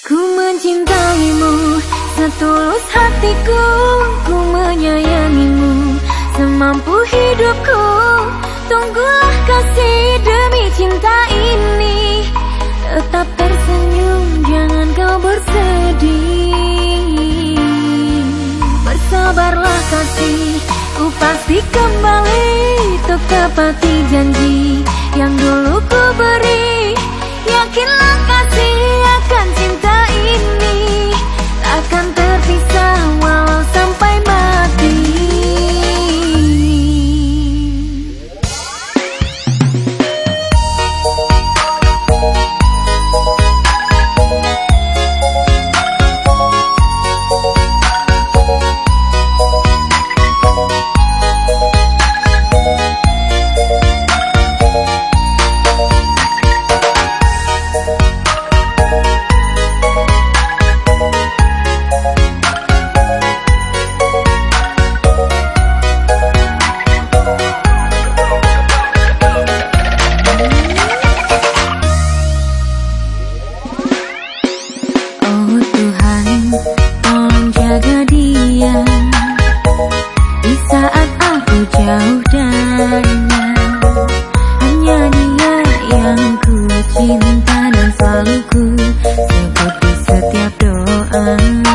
Ku mencintaimu setulus hatiku Ku menyayangimu. Semampu hidupku Tunggulah kasih demi cinta ini. Tetap tersenyum jangan kau bersedih. Bersabarlah kasih Ku pasti kembali Untuk tepati janji Yang dulu ku beri. Yakinlah kasih cinta dan selalu ku sebut setiap doa